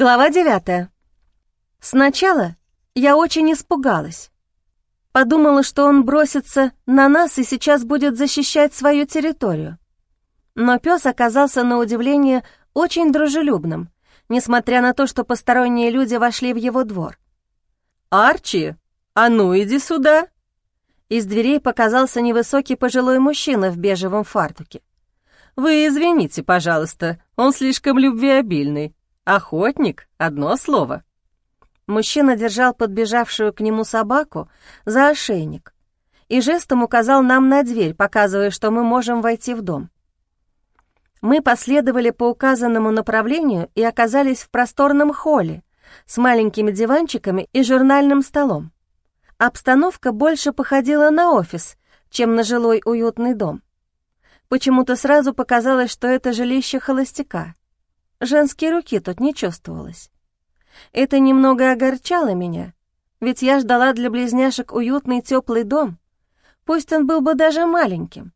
Глава девятая. Сначала я очень испугалась. Подумала, что он бросится на нас и сейчас будет защищать свою территорию. Но пес оказался на удивление очень дружелюбным, несмотря на то, что посторонние люди вошли в его двор. «Арчи, а ну иди сюда!» Из дверей показался невысокий пожилой мужчина в бежевом фартуке. «Вы извините, пожалуйста, он слишком любвеобильный. Охотник — одно слово». Мужчина держал подбежавшую к нему собаку за ошейник и жестом указал нам на дверь, показывая, что мы можем войти в дом. Мы последовали по указанному направлению и оказались в просторном холле с маленькими диванчиками и журнальным столом. Обстановка больше походила на офис, чем на жилой уютный дом. Почему-то сразу показалось, что это жилище холостяка. Женские руки тут не чувствовалось. Это немного огорчало меня, ведь я ждала для близняшек уютный теплый дом, пусть он был бы даже маленьким.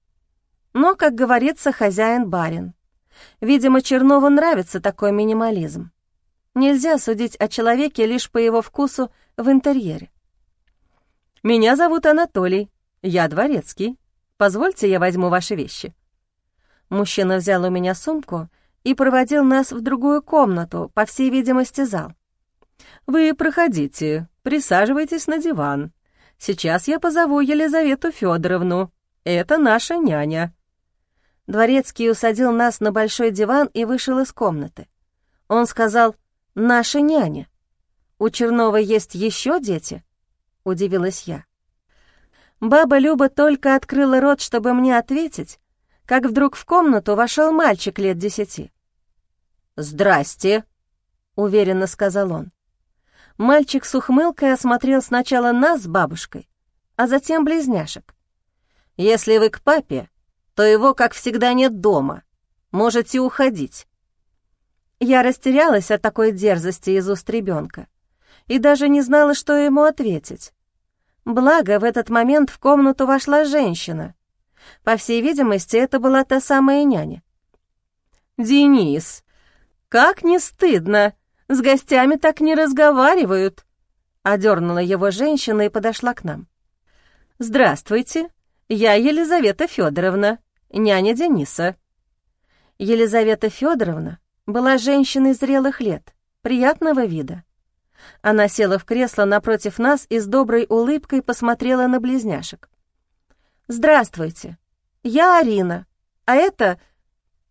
Но, как говорится, хозяин-барин. Видимо, Чернову нравится такой минимализм. Нельзя судить о человеке лишь по его вкусу в интерьере. «Меня зовут Анатолий, я дворецкий. Позвольте, я возьму ваши вещи». Мужчина взял у меня сумку и проводил нас в другую комнату, по всей видимости, зал. «Вы проходите, присаживайтесь на диван. Сейчас я позову Елизавету Федоровну. Это наша няня». Дворецкий усадил нас на большой диван и вышел из комнаты. Он сказал «наша няня». «У Чернова есть еще дети?» — удивилась я. Баба Люба только открыла рот, чтобы мне ответить, как вдруг в комнату вошел мальчик лет десяти. «Здрасте», — уверенно сказал он. Мальчик с ухмылкой осмотрел сначала нас с бабушкой, а затем близняшек. «Если вы к папе, то его, как всегда, нет дома. Можете уходить». Я растерялась от такой дерзости из уст ребенка и даже не знала, что ему ответить. Благо, в этот момент в комнату вошла женщина. По всей видимости, это была та самая няня. «Денис, как не стыдно! С гостями так не разговаривают!» Одернула его женщина и подошла к нам. «Здравствуйте, я Елизавета Федоровна, няня Дениса». Елизавета Федоровна была женщиной зрелых лет, приятного вида. Она села в кресло напротив нас и с доброй улыбкой посмотрела на близняшек. «Здравствуйте, я Арина, а это...»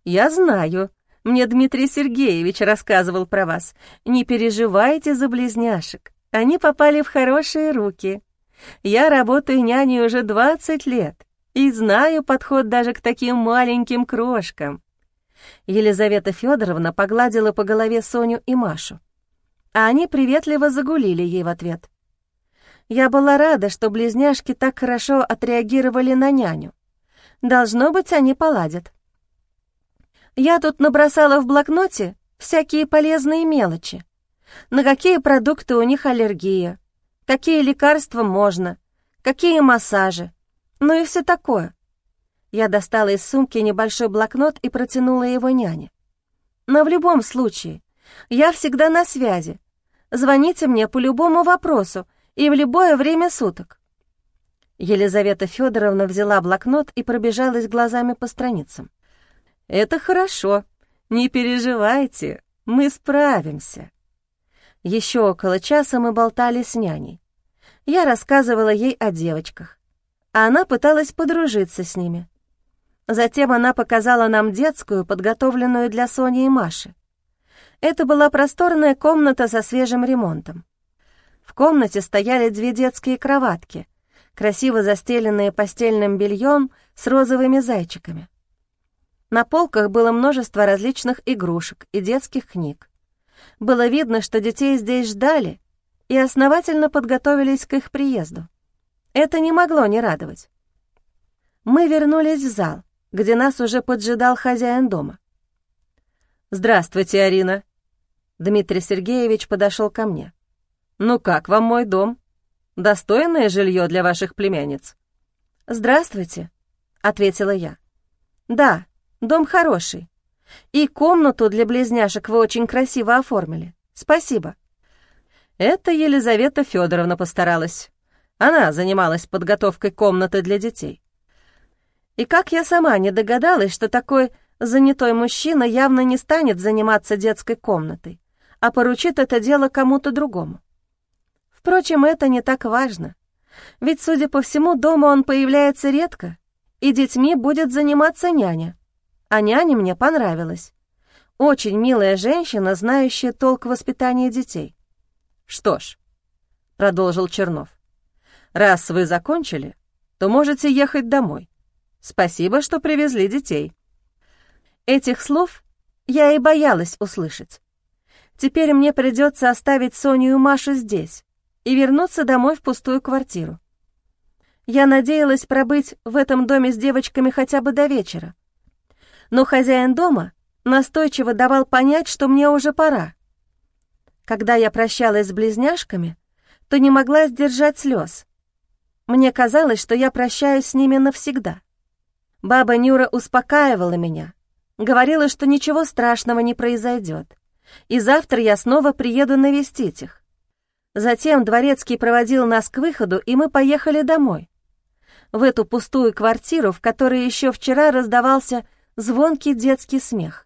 «Я знаю, мне Дмитрий Сергеевич рассказывал про вас. Не переживайте за близняшек, они попали в хорошие руки. Я работаю няней уже 20 лет и знаю подход даже к таким маленьким крошкам». Елизавета Федоровна погладила по голове Соню и Машу а они приветливо загулили ей в ответ. Я была рада, что близняшки так хорошо отреагировали на няню. Должно быть, они поладят. Я тут набросала в блокноте всякие полезные мелочи. На какие продукты у них аллергия, какие лекарства можно, какие массажи, ну и все такое. Я достала из сумки небольшой блокнот и протянула его няне. Но в любом случае, я всегда на связи. Звоните мне по любому вопросу и в любое время суток». Елизавета Федоровна взяла блокнот и пробежалась глазами по страницам. «Это хорошо. Не переживайте, мы справимся». Еще около часа мы болтали с няней. Я рассказывала ей о девочках, а она пыталась подружиться с ними. Затем она показала нам детскую, подготовленную для Сони и Маши. Это была просторная комната со свежим ремонтом. В комнате стояли две детские кроватки, красиво застеленные постельным бельем с розовыми зайчиками. На полках было множество различных игрушек и детских книг. Было видно, что детей здесь ждали и основательно подготовились к их приезду. Это не могло не радовать. Мы вернулись в зал, где нас уже поджидал хозяин дома. «Здравствуйте, Арина», Дмитрий Сергеевич подошел ко мне. «Ну как вам мой дом? Достойное жилье для ваших племянниц?» «Здравствуйте», — ответила я. «Да, дом хороший. И комнату для близняшек вы очень красиво оформили. Спасибо. Это Елизавета Федоровна постаралась. Она занималась подготовкой комнаты для детей. И как я сама не догадалась, что такой занятой мужчина явно не станет заниматься детской комнатой, а поручит это дело кому-то другому. Впрочем, это не так важно. Ведь, судя по всему, дома он появляется редко, и детьми будет заниматься няня. А няня мне понравилась. Очень милая женщина, знающая толк воспитания детей. «Что ж», — продолжил Чернов, — «раз вы закончили, то можете ехать домой. Спасибо, что привезли детей». Этих слов я и боялась услышать. Теперь мне придется оставить Соню и Машу здесь и вернуться домой в пустую квартиру. Я надеялась пробыть в этом доме с девочками хотя бы до вечера. Но хозяин дома настойчиво давал понять, что мне уже пора. Когда я прощалась с близняшками, то не могла сдержать слез. Мне казалось, что я прощаюсь с ними навсегда. Баба Нюра успокаивала меня, говорила, что ничего страшного не произойдет, и завтра я снова приеду навестить их. Затем Дворецкий проводил нас к выходу, и мы поехали домой. В эту пустую квартиру, в которой еще вчера раздавался звонкий детский смех.